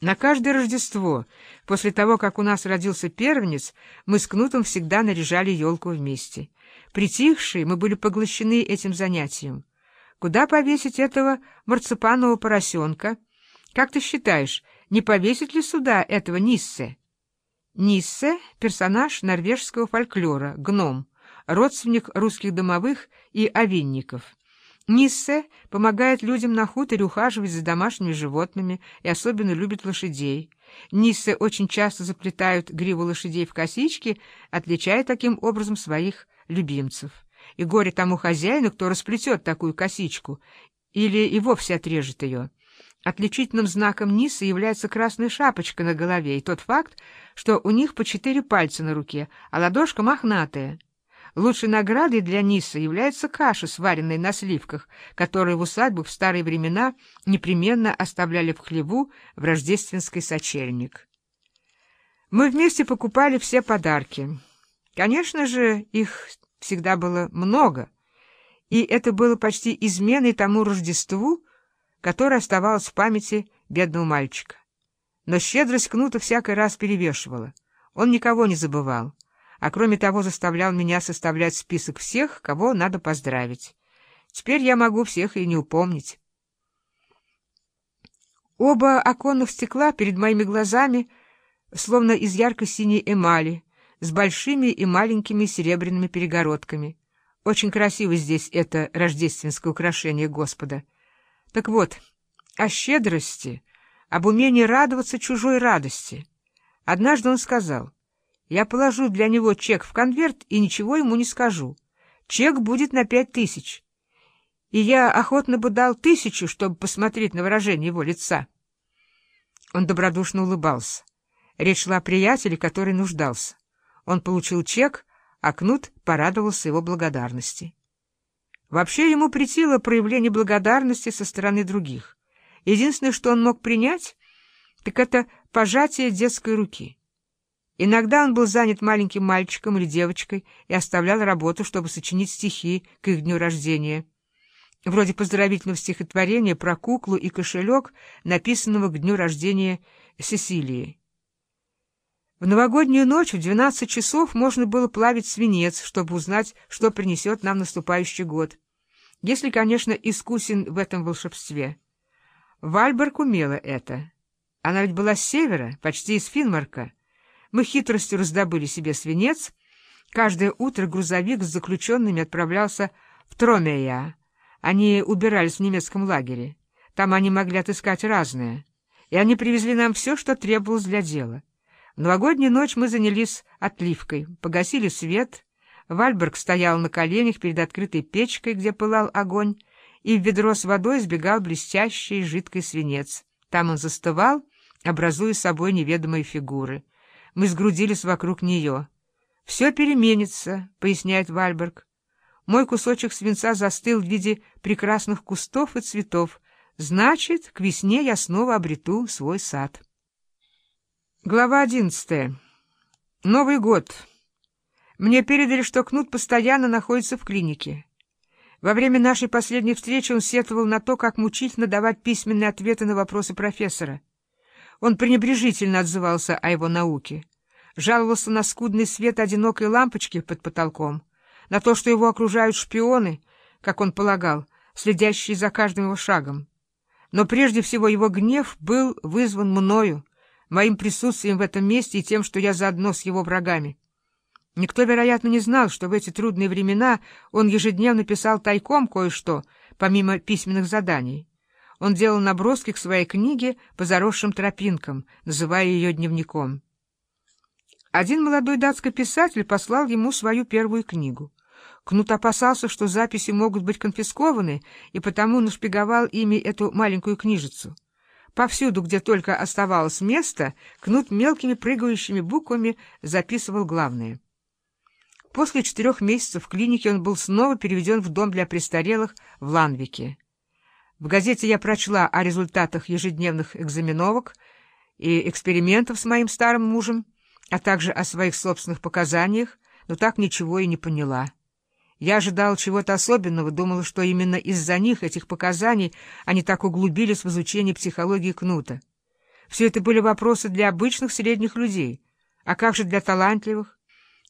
На каждое Рождество, после того, как у нас родился первенец, мы с Кнутом всегда наряжали елку вместе. Притихшие, мы были поглощены этим занятием. Куда повесить этого марципанового поросенка? Как ты считаешь, не повесить ли сюда этого Ниссе? Ниссе — персонаж норвежского фольклора, гном, родственник русских домовых и овинников. Ниссе помогает людям на хуторе ухаживать за домашними животными и особенно любит лошадей. Ниссе очень часто заплетают гриву лошадей в косички, отличая таким образом своих любимцев. И горе тому хозяину, кто расплетет такую косичку, или и вовсе отрежет ее. Отличительным знаком Ниссы является красная шапочка на голове и тот факт, что у них по четыре пальца на руке, а ладошка мохнатая. Лучшей наградой для Ниса является каша, сваренная на сливках, которую в усадьбах в старые времена непременно оставляли в хлеву в рождественский сочельник. Мы вместе покупали все подарки. Конечно же, их всегда было много, и это было почти изменой тому Рождеству, которое оставалось в памяти бедного мальчика. Но щедрость Кнута всякий раз перевешивала. Он никого не забывал а кроме того заставлял меня составлять список всех, кого надо поздравить. Теперь я могу всех и не упомнить. Оба оконных стекла перед моими глазами словно из ярко-синей эмали, с большими и маленькими серебряными перегородками. Очень красиво здесь это рождественское украшение Господа. Так вот, о щедрости, об умении радоваться чужой радости. Однажды он сказал, я положу для него чек в конверт и ничего ему не скажу. Чек будет на пять тысяч. И я охотно бы дал тысячу, чтобы посмотреть на выражение его лица. Он добродушно улыбался. Речь шла о приятеле, который нуждался. Он получил чек, а Кнут порадовался его благодарности. Вообще ему претило проявление благодарности со стороны других. Единственное, что он мог принять, так это пожатие детской руки. Иногда он был занят маленьким мальчиком или девочкой и оставлял работу, чтобы сочинить стихи к их дню рождения, вроде поздравительного стихотворения про куклу и кошелек, написанного к дню рождения Сесилии. В новогоднюю ночь в двенадцать часов можно было плавить свинец, чтобы узнать, что принесет нам наступающий год. Если, конечно, искусен в этом волшебстве. Вальберг умела это. Она ведь была с севера, почти из Финмарка. Мы хитростью раздобыли себе свинец. Каждое утро грузовик с заключенными отправлялся в Тромея. Они убирались в немецком лагере. Там они могли отыскать разное. И они привезли нам все, что требовалось для дела. В новогоднюю ночь мы занялись отливкой, погасили свет. Вальберг стоял на коленях перед открытой печкой, где пылал огонь, и в ведро с водой сбегал блестящий жидкий свинец. Там он застывал, образуя собой неведомые фигуры — мы сгрудились вокруг нее. «Все переменится», — поясняет Вальберг. «Мой кусочек свинца застыл в виде прекрасных кустов и цветов. Значит, к весне я снова обрету свой сад». Глава одиннадцатая. Новый год. Мне передали, что Кнут постоянно находится в клинике. Во время нашей последней встречи он сетовал на то, как мучительно давать письменные ответы на вопросы профессора. Он пренебрежительно отзывался о его науке, жаловался на скудный свет одинокой лампочки под потолком, на то, что его окружают шпионы, как он полагал, следящие за каждым его шагом. Но прежде всего его гнев был вызван мною, моим присутствием в этом месте и тем, что я заодно с его врагами. Никто, вероятно, не знал, что в эти трудные времена он ежедневно писал тайком кое-что, помимо письменных заданий. Он делал наброски к своей книге по заросшим тропинкам, называя ее дневником. Один молодой датский писатель послал ему свою первую книгу. Кнут опасался, что записи могут быть конфискованы, и потому нашпиговал ими эту маленькую книжицу. Повсюду, где только оставалось место, Кнут мелкими прыгающими буквами записывал главное. После четырех месяцев в клинике он был снова переведен в дом для престарелых в Ланвике. В газете я прочла о результатах ежедневных экзаменовок и экспериментов с моим старым мужем, а также о своих собственных показаниях, но так ничего и не поняла. Я ожидала чего-то особенного, думала, что именно из-за них, этих показаний, они так углубились в изучение психологии Кнута. Все это были вопросы для обычных средних людей. А как же для талантливых?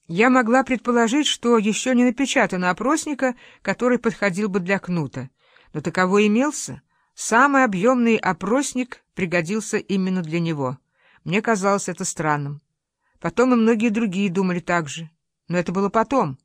Я могла предположить, что еще не напечатано опросника, который подходил бы для Кнута. Но таковой имелся. Самый объемный опросник пригодился именно для него. Мне казалось это странным. Потом и многие другие думали так же. Но это было потом.